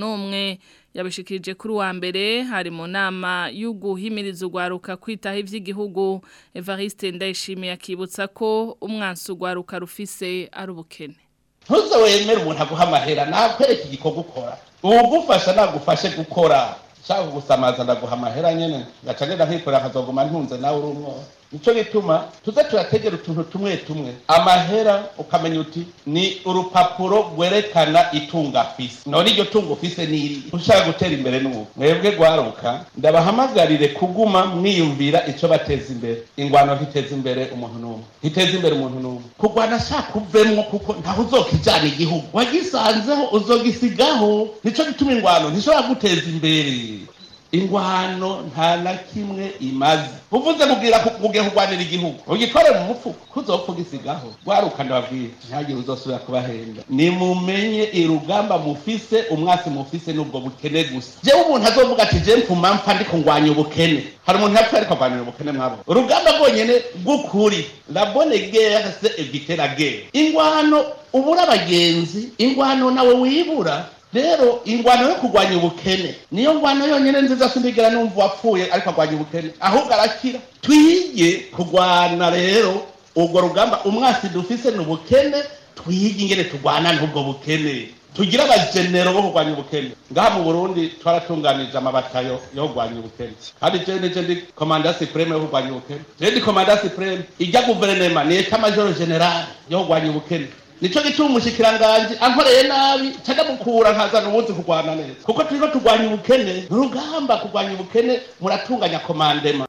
nomwe yabishikirije kuri wa mbere hari mu nama y'uguhimiriza urwaruka kwitaho iby'igihugu Evariste ndayishimiye akibutsa ko umwansi urwaruka rufise ari ubukene ntuze wemere umuntu aguha amahera nakwereka igikorwa ukora uwugufasha nagufashe gukora ushaka gusamaza ndaguha amahera nyine gaca ngenda akazoguma ntunze nawe uri umworo nicyo gituma tuze turategera utuntu tumwe tumwe amahera ukamenya uti ni urupapuro rwerekana itunga afise none iryo tunga ufise ni ushaka gutera imbere n'ubu mwebwe rwaruka ndabahamagarire kuguma mwiyumvira icyo bateza imbere ingwano ntiteza imbere umuntu n'umwe ntiteza imbere umuntu n'umwe kurwana shaka uvemwo kuko ntaho uzokijana igihugu wagisanzeho uzogisigaho nicyo gituma ingwano ntishobora guteza imbere ingwano nta na kimwe imaze uvuze mubwira kugiye kurwanira igihugu ugikore mu mupfuko kuzopfa ugisigaho rwarukana babwira ntihagire uzosubira kubahenda nimumenye irugamba mufise umwasi mufise n'ubwo bukene gusa jewe umuntu azovuga ati je mpuma mpfa ndiko ngwanya ubukene hari umuntu yapfa ariko agwanira ubukene mwabo urugamba rwonyene rw'ukuri la bonne guerre c'est ingwano ubura abagenzi ingwano nawe wibura rero ingwano yo kurwanya ubukene niyo ngwano yonyine nziza sindigera numva wapfuye ariko arwanya ubukene ahubwo arakira twige kurwana rero ubwo rugamba umwasi dufise ni ubukene twige ingene turwana n'ubwo bukene tugira abajenero bo kurwanya ubukene ngaha mu burundi twaratunganije amabatayo yo kurwanya ubukene kandi je nije ndi komanda supreme yo kurwanya ubukene je ndi komanda supreme ijya guverinema ni etamajoro generale yo kurwanya ubukene nicyo gituma umushyikiranganje ankoreye nabi cyangwa mukura nkazana ubundi kurwana neza kuko turiko turwanya ubukene rugamba kurwanya ubukene muratunganya komandema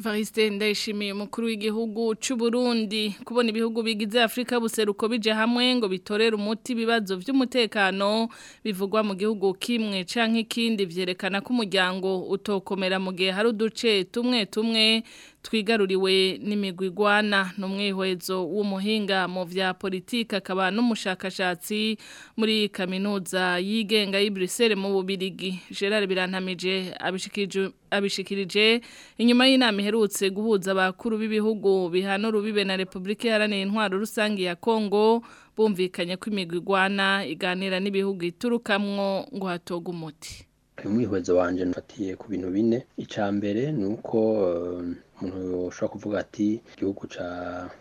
Variste ndayishimiye umukuru w'igihugu cy'u Burundi kubona ibihugu bigize Afrika buseruko bije hamwe ngo bitorere umuti ibibazo by'umutekano bivugwa mu gihugu kimwe canke ikindi vyerekana ko umuryango utokomera mu gihe hari uduce tumwe tumwe twigaruriwe n'imigwigwana n'umwihwezo w'umuhinga mu vya politike akaba n'umushakashatsi muri kaminuza yigenga y'i Bruxelles mu Bubiligi Gerard Birantamije abishikije abishikirije inyuma y'inama iherutse guhuza abakuru b'ibihugu bihano urubibe na Republika iharanira intwaro rusangi ya Kongo bumvikanye ko imigwigwana iganira n'ibihugu iturukamwo ngo hatoga umuti uyu wanje nfatiye ku bintu bine icambere nuko uh... umuntu ushobora kuvuga ati igihugu cya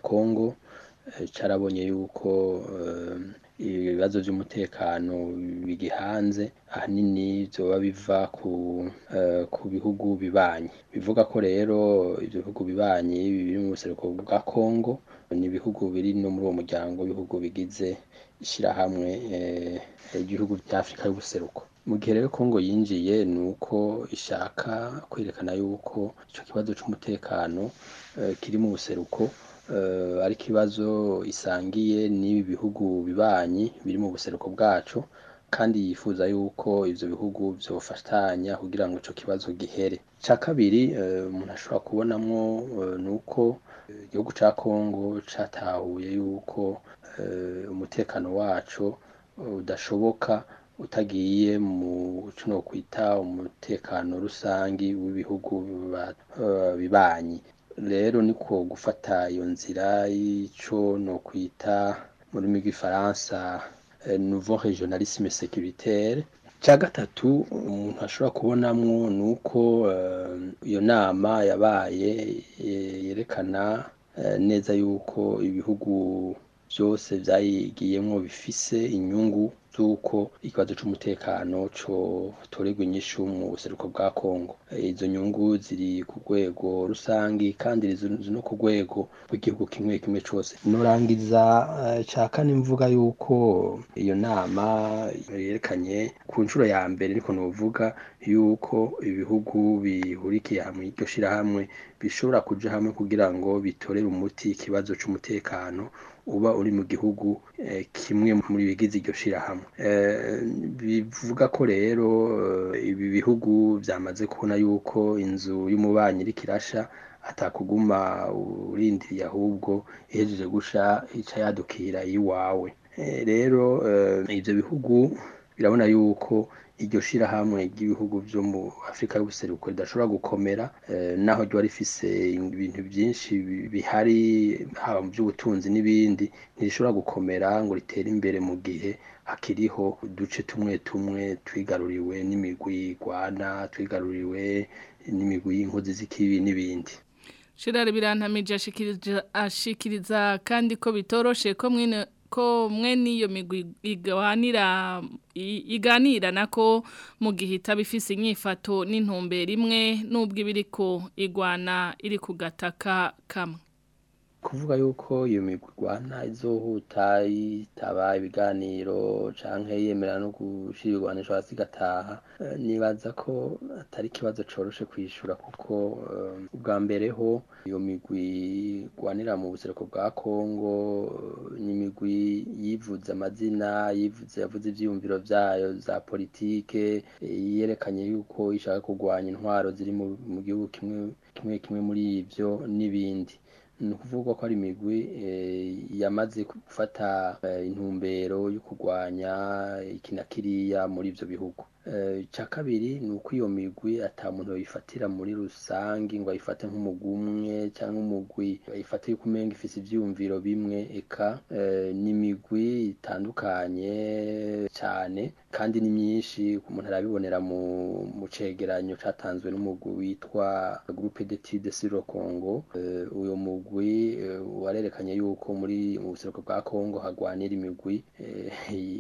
kongo eh, cyarabonye yuko eh, ibibazo by'umutekano bigihanze ahanini byoba biva ku eh, ku bihugu bibanyi bivuga ko rero ibyo bihugu bibanyi biri mu buseruko bwa kongo ni ibihugu biri no muri uwo muryango w'ibihugu bigize ishyirahamwe ry'ibihugu bya afurika y'ubuseruko mu gihe rero Kongo yinjiye ni uko ishaka kwerekana yuko icyo kibazo cy'umutekano eh, kiri mu buseruko eh, ari ikibazo isangiye n'ibi bihugu bibanyi biri mu buseruko bwacu kandi yifuza yuko ibyo bihugu byofatanya kugira ngo icyo kibazo gihere cya kabiri eh, umuntu ashobora kubonamo ni uko igihugu cya kongo cyatahuye yuko umutekano wacu udashoboka utagiye mu no kwita umutekano rusangi w'ibihugu bibanyi rero niko gufata iyo nzira y’ico no kwita mu rurimi rw'ifaransa eh, nouveau regionalisme sécuritaire cya gatatu umuntu ashobora kubonamwo ni uko eh, iyo nama yabaye yerekana eh, neza yuko ibihugu byose byayigiyemo bifise inyungu z'uko ikibazo c'umutekano cotorerwa inyishu mu buseruko bwa Kongo izo nyungu ziri ku rwego rusangi kandi ziri no ku rwego rw'igihugu kimwe kimwe cose nurangiza eh, ca kane mvuga yuko iyo nama yerekanye ku nshuro ya mbere ariko novuga yuko ibihugu bihurikiye hamwe iryo shirahamwe bishobora kuja hamwe kugira ngo bitorere umuti ikibazo c'umutekano uba uri mu gihugu eh, kimwe muri bigize iryo shirahamwe Eh, bivuga ko rero eh, ibi bihugu byamaze kubona yuko inzu y'umubanyi iriko irasha atakuguma urindiriye ahubwo ihejeje gusha ica yadukira iwawe. Eh, rero ibyo bihugu birabona yuko iryo shyirahamwe ry'ibihugu byo mu afurika y'ubuseruko ridashobora gukomera eh, naho ryari rifise ibintu byinshi bihari haba mu by'ubutunzi n'ibindi ntirishobora gukomera ngo ritere imbere mu gihe hakiriho uduce tumwe tumwe twigaruriwe n'imigwi igwana twigaruriwe n'imigwi y'inkozi z'ikibi n'ibindi shirari birantamije ashikiriza kandi ko bitoroshe ko mwene ko mwe n'iyo igawanira iganira iganira nako mu gihe itaba ifise inyifato n'intumbero ibiriko igwana iri ku kamwe kuvuga yuko iyo migwi irwana izohuta yitaba ibiganiro canke yemera no gushira ibigwanisho hasi igataha eh, nibaza ko atari ikibazo coroshe kwishura kuko eh, ubwa mbere ho iyo migwi igwanira mu buseruko bwa Kongo eh, n'imigwi yivuze amazina yivuze yavuze ivyiyumviro vyayo za politike yerekanye yuko ishaka kugwanya intwaro ziri mu gihugu kimwe kimwe muri ivyo n'ibindi ni ukuvugwa ko ari imigwi eh, yamaze gufata eh, intumbero yo kurwanya ikinakiriya eh, muri ibyo bihugu Eh, icya kabiri ni uko iyo migwi atamuntu bayifatira muri rusange ngo ayifate nk'umugumwe cyangwa umugwi ayifate yuko umenga ifite ibyiyumviro bimwe eka eh, n'imigwi itandukanye cyane kandi ni myinshi umuntu arabibonera mu mucegeranyo cyatanzwe n'umugwi witwa groupe d'études sur le Congo eh, uyu mugwi warerekanye yuko muri mu bwa Congo hagwanira imigwi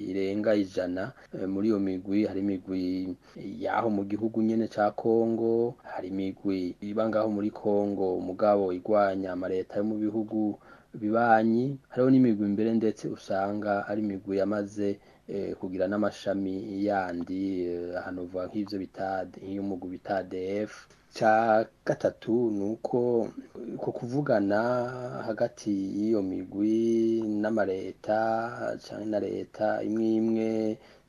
irenga ijana muri iyo migwi hari imigwi imigwi yaho mu gihugu nyene ca Kongo hari imigwi iba ngaho muri Kongo mugabo igwanya amareta yo mu bihugu bibanyi hariho n'imigwi mbere ndetse usanga ari imigwi yamaze eh, kugira n'amashami yandi eh, ahantu uvuga nk'ivyo bita nk'umugwi bita ADF ca gatatu nuko uko kuvugana hagati y'iyo migwi n'amareta canke na Leta, imwe imwe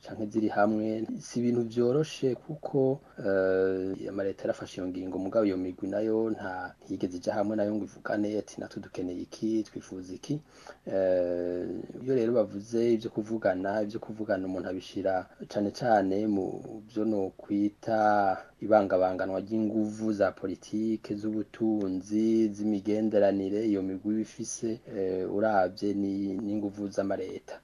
cyangwa ziri hamwe si ibintu byoroshye kuko eh, amaleta yarafashe iyo ngingo mugabo iyo migwi nayo nta ntiyigeze ijya hamwe nayo ngo ivugane ati natwe dukeneye iki twifuza iki eh, iyo rero bavuze ibyo kuvugana ibyo kuvugana umuntu abishyira cyane cyane mu byo ni ukwita ibangabanganwa ry'inguvu za politiki z'ubutunzi z'imigenderanire iyo migwi iba ifise eh, urabye n'inguvu z'amaleta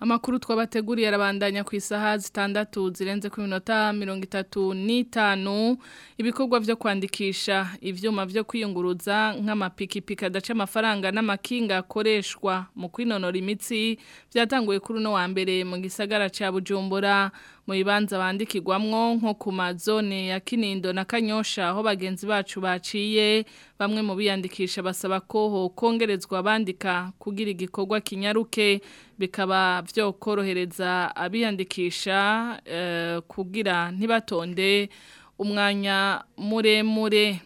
makuru twabateguriye arabandanya ku isaha zitandatu zirenze ku minota mirongo itatu n'itanu ibikorwa byo kwandikisha ibyuma byo kwiyunguruza nk’amapikipika adaca amafaranga n'amakinga akoreshwa mu kwinonora imitsi byatanguye kuri uno wa mbere mu gisagara cya bujumbura mu bibanza bandikirwamwo nko ku mazone ya kinindo na kanyosha aho bagenzi bacu baciye bamwe mu biyandikisha basaba ko hokongerezwa bandika kugira igikorwa kinyaruke bikaba byokorohereza abiyandikisha eh, kugira ntibatonde umwanya muremure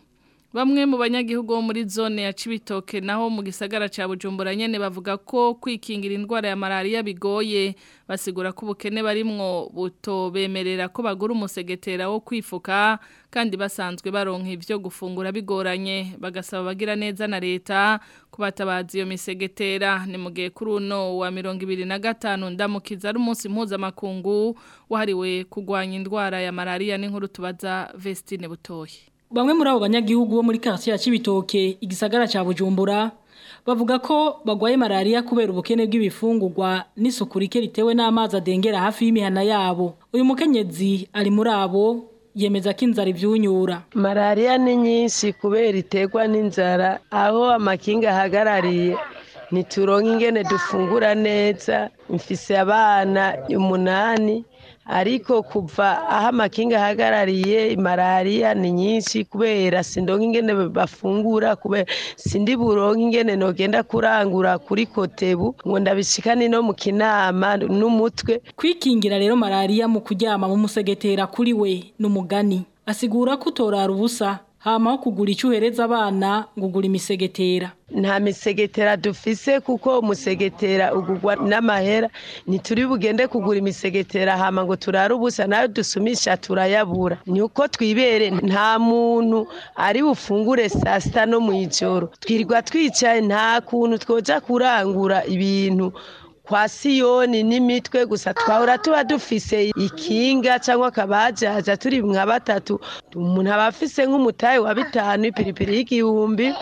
Bamwe mu banyagihugu bo muri zone ya Cibitoke naho mu gisagara ca Bujumbura nyene bavuga ko kwikingira indwara ya malaria bigoye basigura ko ubukene barimwo butobemerera ko bagura umusegetera wo kwifuka kandi basanzwe baronka ivyo gufungura bigoranye bagasaba bagira neza na leta kubatabaza iyo misegetera ni mugihe kuri uno wa 2025 ndamukiza ari umunsi mpuzamakungu wahariwe kugwanya indwara ya malaria n'inkuru tubaza Vestine Butoyi bamwe muri abo banyagihugu bo muri quartier ya Kibitoke, igisagara ca Bujumbura bavuga ko bagwaye malaria kubera ubukene bw'ibifungurwa n'isuku rike ritewe n'amazi adengera hafi y'imihana yabo uyu mukenyezi ari muri abo yemeza ko inzara ibyunyura malaria ni nyinshi kubera iterwa n'inzara aho amakinga ahagarariye ntituronke ingene dufungura neza mfise abana umunani ariko kuva aho amakinga ahagarariye malariya ni nyinshi kubera sindonka ingene bafungura kubera sindi buronka ingene nogenda kurangura kuri kotebu ngo ndabishika no mu kinama n'umutwe kwikingira rero malariya mu kuryama mu musegetera kuri we n'umugani asigura ko ubusa hama kugura icyo uhereza abana ngo imisegetera nta misegetera dufise kuko umusegetera ugugwa n'amahera ntituri bugende kugura imisegetera hama ngo turare ubusa nayo dusumisha turayabura ni uko twibere nta muntu ari bufungure saa sita no mu ijoro twirirwa twicaye nta kuntu twoja kurangura ibintu kwa siyoni n'imitwe gusa twahora tuba dufise ikinga cyangwa akabajaja turi nka batatu umuntu aba afise nk'umutayi wa bitanu ipiripiri y'igihumbi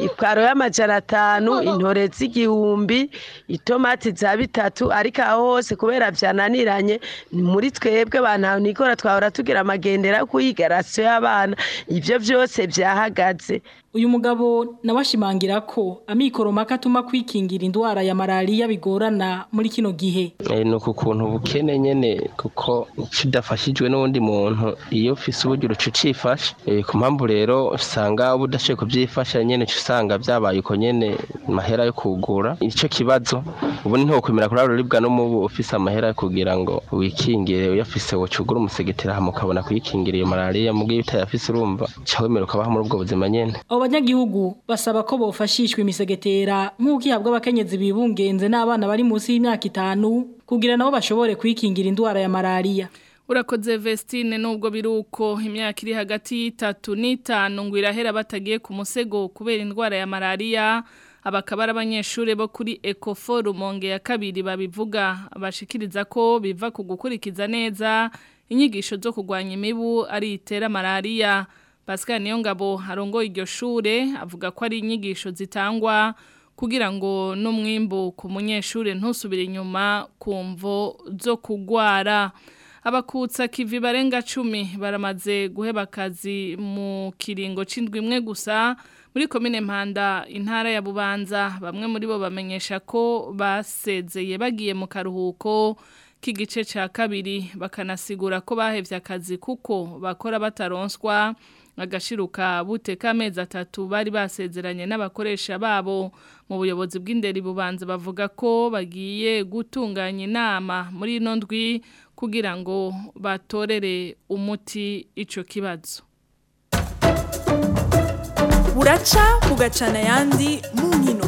ipwaro y'amajana atanu intore z'igihumbi itomati za bitatu ariko aho hose kubera byananiranye muri twebwe abantu nikora twahora tugira amagendera ku igarasiyo y'abana ibyo byose byahagaze uyu mugabo nawe ko amikoro maka atuma kwikingira indwara ya malaria bigorana muri kino gihe eh, ni ku kuntu bukene nyine kuko kidafashijwe n'undi muntu iyo ufise ubugira uca ucifashe eh, ku mpamvu rero usanga uba udashoboye kubyifasha nyine uca usanga byabaye uko nyine amahera yo kugura icyo kibazo ubu ni nko kumera kuri ruribwa n'umubu ufise amahera yo kugira ngo wikingire uyafise woca ugura umusegetera ukabona kwikingira iyo malariya mubwiye utayafise urumva cya wemera ukabaho muri ubwo buzima nyine banyagihugu basaba ko bofashishwa imisegetera nk'uko ihabwa abakenyezi bibungenze n'abana bari munsi y'imyaka itanu kugira nabo bashobore kwikingira indwara ya malariya urakoze vestine nubwo biruko imyaka iri hagati y'itatu n'itanu ngo irahera batagiye ku musego kubera indwara ya malaria, abakaba ari abanyeshuri bo kuri Ecoforum ecoforumonge ya kabiri babivuga bashikiriza ko biva kugukurikiza neza inyigisho zo kugwanya imibu ari itera malaria. Pascal Niyongabo Harongo iryo shure avuga ko ari inyigisho zitangwa kugira ngo n'umwimbo ku munyeshure ntusubire inyuma ku mvo zo kugwara abakutsa kivi barenga cumi baramaze guheba akazi mu kiringo c'indwi imwe gusa muri komine mpanda intara ya bubanza bamwe muri bo bamenyesha ko basezeye bagiye mu karuhuko k'igice ca kabiri bakanasigura ko bahevye akazi kuko bakora bataronswa agashiruka bute k'amezi atatu bari basezeranye n'abakoresha babo mu buyobozi bw'inderi bubanza bavuga ko bagiye gutunganya inama muri inondwi kugira ngo batorere umuti icyo kibazo buraca bugacana ayandi mu nkino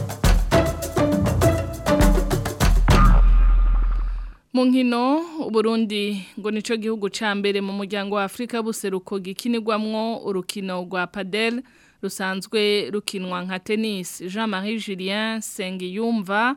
mu nkino uburundi ngo nico gihugu ca mbere mu muryango wa afurika buseruko gikinirwamwo urukino rwa padel rusanzwe rukinwa nka tenisi jean marie julien sengiyumva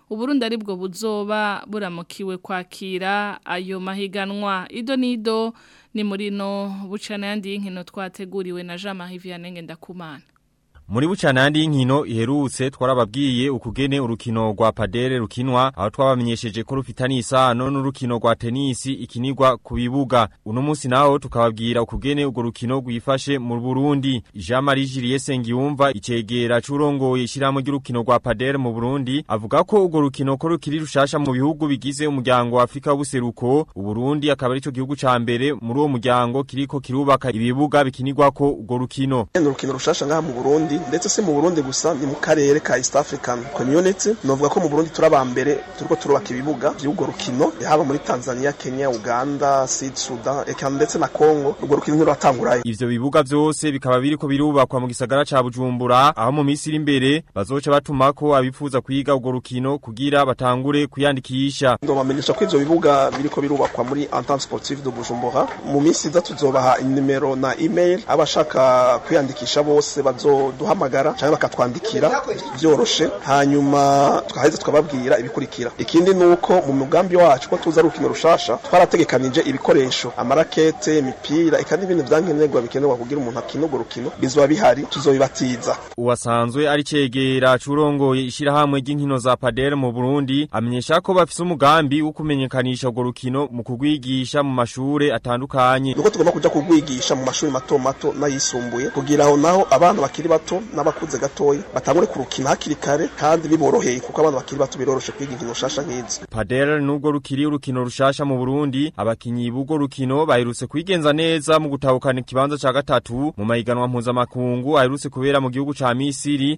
uburundi aribwo buzoba buramukiwe kwakira ayo mahiganwa ido n'ido ni muri no bucana yandi y'inkino twateguriwe na jean marie vianney ndakumana muri bucanandi y'inkino iherutse twarababwiye ukugene urukino rwa padere rukinwa aho twabamenyesheje ko rufitanye isano n'urukino rwa tenisi ikinigwa ku bibuga uno munsi tukababwira ukugene urwo rukino rwifashe mu Burundi Jean Marie Juliette Sengiyumva icegera curongoye ishyiramo padere mu Burundi avuga ko urwo rukino ko rukiri rushasha mu bihugu bigize umuryango wa Afrika w'ubuseruko Burundi akaba arico gihugu ca mbere muri uwo muryango kiriko kirubaka ibibuga bikinirwako ko rukino urukino rushasha ngaha mu Burundi ndetse si mu burundi gusa ni mu karere ka east african community novuga ko mu burundi turi abambere turiko turubaka ibibuga by'urwo rukino haba muri tanzania kenya uganda sud sudan eka ndetse na congo urwo rukino ntiruratangurayo ivyo bibuga vyose bikaba biriko birubakwa mu gisagara ca bujumbura aho mu minsi iri imbere bazoca batumako abifuza kwiga urwo rukino kugira batangure kuyandikisha ndobamenyesha ko ivyo bibuga biriko birubakwa muri entente sportive de bujumbura mu minsi iza tuzobaha inimero na email abashaka kwiyandikisha bose bazo bakaduhamagara cyangwa bakatwandikira byoroshye hanyuma twaheze tukababwira ibikurikira ikindi ni uko mu mugambi wacu ko tuza rukino rushasha twarategekanije ibikoresho amarakete imipira eka n'ibindi byankenerwa bikenerwa kugira umuntu akina urwo rukino bihari tuzobibatiza uwasanzwe ari cyegera curongoye ishyirahamwe ry'inkino za padere mu Burundi amenyesha ko bafise umugambi wo kumenyekanisha urwo rukino mu kugwigisha mu mashuri atandukanye nuko tugomba kuja kugwigisha mu mashuri mato mato n'ayisumbuye kugira aho naho abana bakiri bato bato n'abakuze gatoya batangure kurukina hakiri kare kandi biboroheye kuko abana bakiri bato biroroshe kwiga inkino nshasha nk'izi padel nubwo rukiri urukino rushasha mu Burundi abakinyi b'ugo rukino baherutse kwigenza neza mu gutahukana ikibanza cya gatatu mu mahiganwa mpuzamakungu aherutse kubera mu gihugu ca Misiri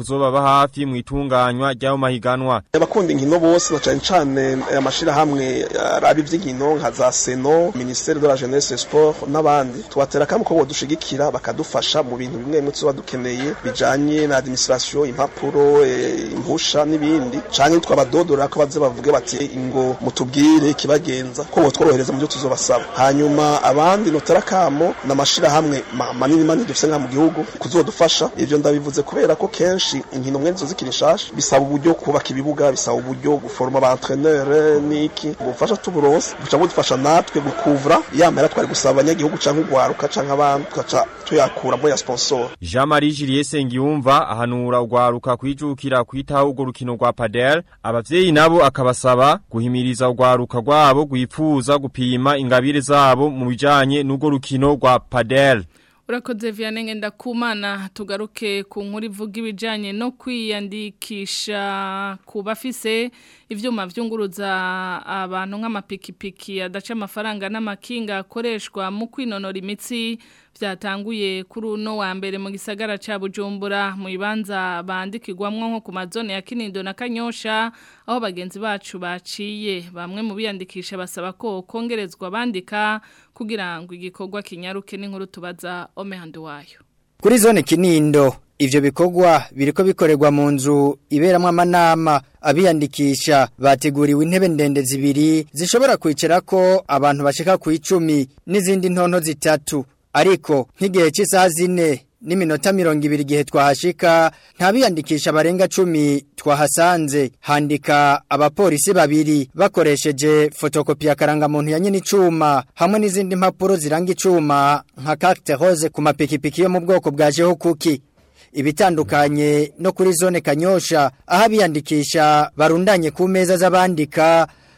kuzoba kuzobaba hafi mu itunganywa ryaho mahiganwa abakunda inkino bose na cyane cyane eh, amashira hamwe eh, arabi ivy'inkino nka za Seno Ministère de la Jeunesse et Sport n'abandi tubatera kamo ko bodushigikira bakadufasha mu bintu bimwe bimwe tuba dukeneye bijanye na administration impapuro e, eh, impusha n'ibindi canke twabadodora ko baze bavuge bati ingo mutubwire ikibagenza ko botworohereza mu byo tuzobasaba hanyuma abandi notera kamo na mashira hamwe n'amwe manini manini dufite nka mu gihugu kuzodufasha ibyo ndabivuze kubera ko kenshi inkino mwene zo zikiri nshasha bisaba uburyo kubaka ibibuga bisaba uburyo guforoma abantrenere n'iki ubufasha tuburonse buca budufasha natwe gukuvura yamera twari gusaba abanyagihugu canke ugwaruka canke abantu tugaca tuyakuramo ya sponsor Jean Marie Julie Sengiyumva ahanura ugwaruka kwijukira kwitaho urwo rukino rwa padel ababyeyi nabo akabasaba guhimiriza ugwaruka rwabo gwipfuza gupima ingabire zabo mu bijyanye n'urwo rukino rwa padel Daniel urakoze vianney ngenda kumana tugaruke ku nkuru ivuga ibijyanye no kwiyandikisha ku bafise ibyuma byunguruza abantu nk'amapikipiki adaca amafaranga n'amakinga akoreshwa mu kwinonora imitsi byatanguye kuri uno wa mbere mu gisagara cya bujumbura mu bibanza bandikirwamo nko ku mazone ya kinindo na kanyosha aho bagenzi bacu baciye bamwe mu biyandikisha basaba ko kongerezwa bandika kugira ngo igikogwa kinyaruke n'inkuru tubaza omehando wayo kuri zone kinindo Ivyo bikorwa biriko bikoregwa mu nzu iberamwe amanama abiyandikisha bateguriwe intebe ndende zibiri zishobora kwicarako abantu bashika ku 10 n'izindi ntonto zitatu ariko nk'igihe cy'isaha zine n'iminota mirongo ibiri igihe twahashika ntabiyandikisha barenga cumi twahasanze handika abapolisi babiri bakoresheje fotokopi ya karangamuntu ya nyine hamwe n'izindi mpapuro ziranga icuma nka kakite hose ku mapikipiki yo mu bwoko bwa jeho kuki ibitandukanye no kuri zone kanyosha aho abiyandikisha barundanye ku meza z'abandika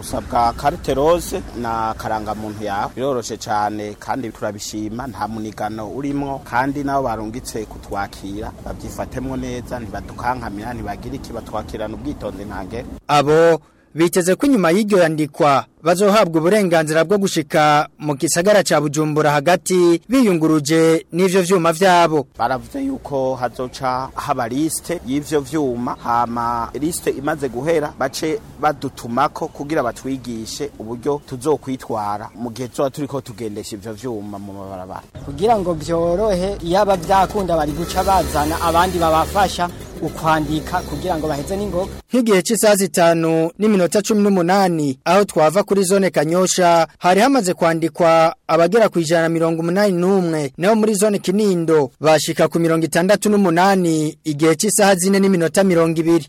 usabwa karite rose na karangamuntu yawe biroroshye cyane kandi turabishima nta munigano urimo kandi nabo barungitse kutwakira babyifatemwo neza ntibadukankamira ntibagire iki batwakirana ubwitonzi ntange abo biteze ko nyuma y'iryo yandikwa bazohabwa uburenganzira bwo gushika mu gisagara cya bujumbura hagati biyunguruje n'ivyo vyuma vyabo baravuze yuko hazoca haba liste y'ivyo vyuma hama liste imaze guhera bace badutumako kugira batwigishe uburyo tuzokwitwara mu gihe tuba turiko tugendesha ivyo vyuma mu mabarabara kugira ngo vyorohe yaba vyakunda bari guca bazana abandi babafasha ukwandika kugira ngo baheze n'ingoga nk'igihe cy'isaha zitanu n'iminota cumi n'umunani aho twava kuri zone kanyosha hari hamaze kwandikwa abagera ku ijana na mirongo umunani n'umwe naho muri zone kinindo bashika ku mirongo itandatu n'umunani igihe cy'isaha zine n'iminota mirongo ibiri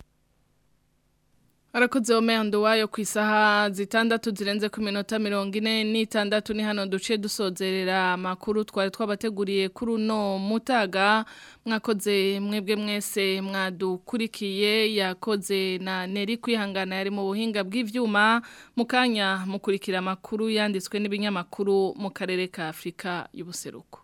Arakoze Omeando wayo ku isaha zitandatu zirenze ku minota mirongo ine n'itandatu ni hano duce dusozerera amakuru twari twabateguriye kuri uno mutaga mwakoze mwebwe mwese mwadukurikiye yakoze na neri kwihangana yari mu buhinga bw'ibyuma mu kanya mukurikira amakuru yanditswe n'ibinyamakuru mu karere ka afurika y'ubuseruko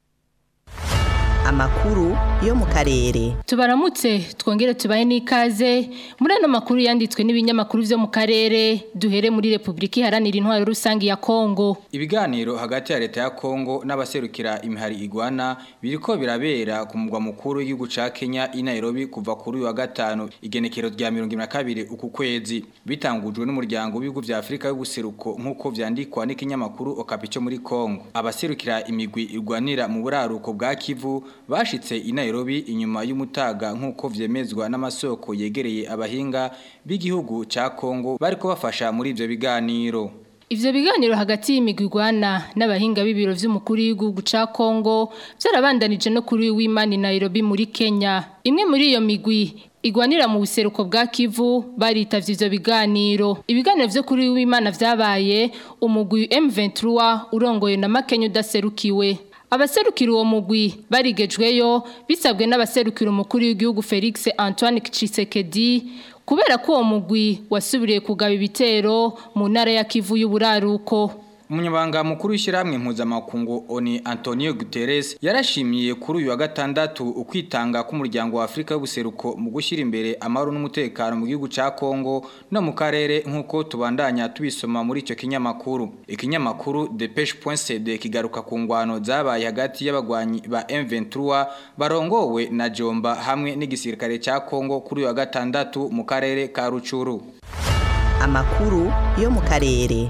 yo mu karere tubaramutse twongere tubaye n'ikaze muri ano makuru yanditswe n'ibinyamakuru byo mu karere duhere muri repubulika iharanira intwaro rusange ya kongo ibiganiro hagati ya leta ya kongo n'abaserukira imihari igwana biriko birabera ku mugwa mukuru w'igihugu ca kenya i nairobi kuva kuri uyu wa gatanu igenekero rya mirongo na kabiri uku kwezi bitangujwe n'umuryango w'ibihugu bya afurika y'ubuseruko nk'uko byandikwa n'ikinyamakuru okapi cyo muri kongo abaserukira imigwi igwanira mu buraruko bwa kivu bashitse i nairobi Nairobi inyuma y'umutaga nk'uko vyemezwa n'amasoko yegereye abahinga b'igihugu ca Kongo bariko bafasha muri ibyo biganiro Ivyo biganiro hagati y'imigwigwana n'abahinga b'ibiro vy'umukuru w'igihugu ca Kongo byarabandanije no kuri w'Imani Nairobi muri Kenya. Imwe muri iyo migwi igwanira mu buseruko bwa Kivu baritavye ivyo biganiro. Ibiganiro vyo kuri w'Imana vyabaye umugwi M23 urongoye na Makenyo udaserukiwe. abaserukira uwo mugwi barigejweyo bisabwe n'abaserukira umukuru w'igihugu Felix Antoine Tshisekedi kubera ko uwo mugwi wasubiriye kugaba ibitero mu ntara ya Kivu y'uburaruko umunyabanga mukuru w'ishyirahamwe mpuzamakungu oni antonio guterres yarashimiye kuri uyu wa gatandatu ukwitanga k'umuryango wa w'afurika y'ubuseruko mu gushyira imbere amahoro n'umutekano mu gihugu cya kongo no mu karere nk'uko tubandanya tubisoma muri icyo kinyamakuru ikinyamakuru depeche.cd kigaruka ku ngwano zabaye hagati y'abagwanyi ba m23 barongowe na jomba hamwe n'igisirikare cya kongo kuri uyu wa gatandatu mu karere ka rucuru amakuru yo mu karere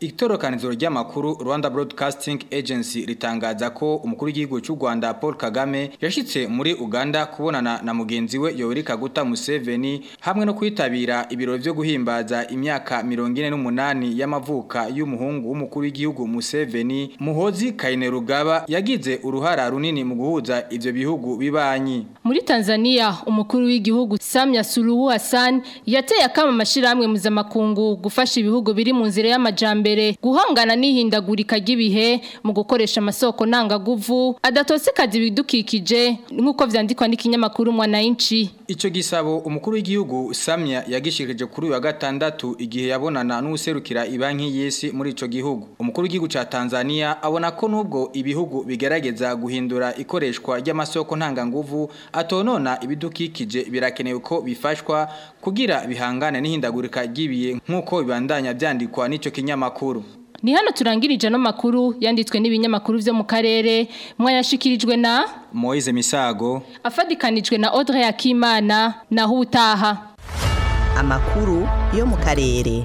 Itorokaniziro ry'amakuru Rwanda Broadcasting Agency ritangaza ko umukuru w'igihugu cy'u Rwanda Paul Kagame yashitse muri Uganda kubonana na mugenzi we Yoweri Kaguta Museveni hamwe no kwitabira ibiro byo guhimbaza imyaka 48 y'amavuka y'umuhungu w'umukuru w'igihugu Museveni Muhozi Kainerugaba yagize uruhara runini mu guhuza ivyo bihugu bibanyi muri Tanzania umukuru w'igihugu Samia Suluhu Hassan yateye akama amashirahamwe muzamakungu gufasha ibihugu biri mu nzira y'amajambe imbere guhangana n'ihindagurika ry'ibihe mu gukoresha amasoko ntangaguvu adatosekaza ibidukikije nk'uko byandikwa n'ikinyamakuru mwana y'inci Ico gisabo umukuru w'igihugu Samya yagishikirije kuri uyu wa gatandatu igihe yabonana n'userukira ibanki y'isi muri ico gihugu. Umukuru w'igihugu ca Tanzania abona ko nubwo ibihugu bigerageza guhindura ikoreshwa ry'amasoko ntanganguvu atonona ibidukikije birakenewe ko bifashwa kugira bihangane n'ihindagurika ry'ibiye nk'uko bibandanya byandikwa n'ico kinyamakuru. ni hano turangirije no makuru yanditswe n'ibinyamakuru byo mu karere mwayashikirijwe na Moise Misago afadikanijwe na Audrey Akimana na Hutaha amakuru yo mu karere